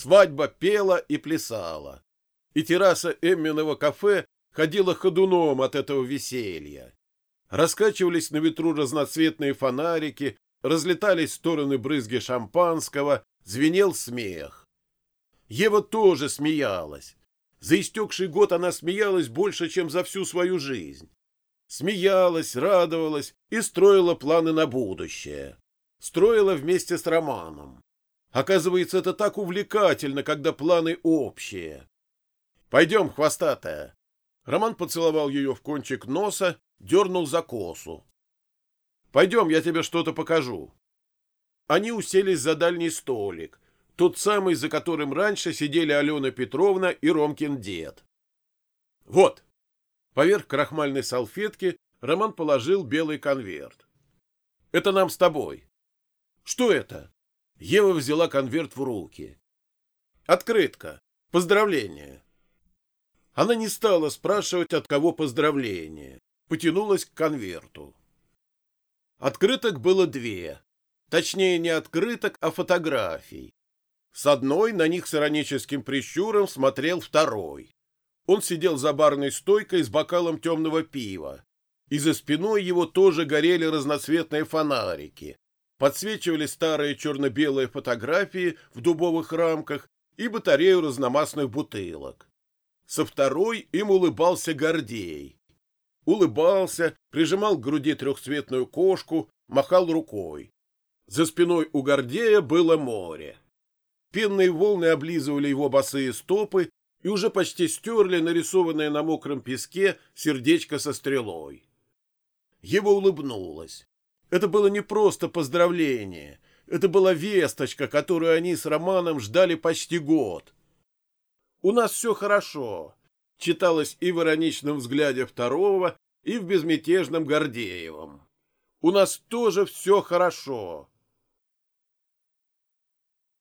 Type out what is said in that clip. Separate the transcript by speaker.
Speaker 1: Свадьба пела и плясала. И терраса Эмминого кафе ходила ходуном от этого веселья. Раскачивались на ветру разноцветные фонарики, разлетались в стороны брызги шампанского, звенел смех. Ева тоже смеялась. За истекший год она смеялась больше, чем за всю свою жизнь. Смеялась, радовалась и строила планы на будущее. Строила вместе с Романом. Оказывается, это так увлекательно, когда планы общие. «Пойдем, хвостатая!» Роман поцеловал ее в кончик носа, дернул за косу. «Пойдем, я тебе что-то покажу». Они уселись за дальний столик, тот самый, за которым раньше сидели Алена Петровна и Ромкин дед. «Вот!» Поверх крахмальной салфетки Роман положил белый конверт. «Это нам с тобой». «Что это?» Ева взяла конверт в руки. «Открытка. Поздравление». Она не стала спрашивать, от кого поздравление. Потянулась к конверту. Открыток было две. Точнее, не открыток, а фотографий. С одной на них с ироническим прищуром смотрел второй. Он сидел за барной стойкой с бокалом темного пива, и за спиной его тоже горели разноцветные фонарики. Подсвечивали старые черно-белые фотографии в дубовых рамках и батарею разномастных бутылок. Со второй им улыбался Гордей. Улыбался, прижимал к груди трехцветную кошку, махал рукой. За спиной у Гордея было море. Пенные волны облизывали его босые стопы и уже почти стерли нарисованное на мокром песке сердечко со стрелой. Его улыбнулась. Это было не просто поздравление, это была весточка, которую они с Романом ждали почти год. «У нас все хорошо», — читалось и в ироничном взгляде второго, и в безмятежном Гордеевом. «У нас тоже все хорошо».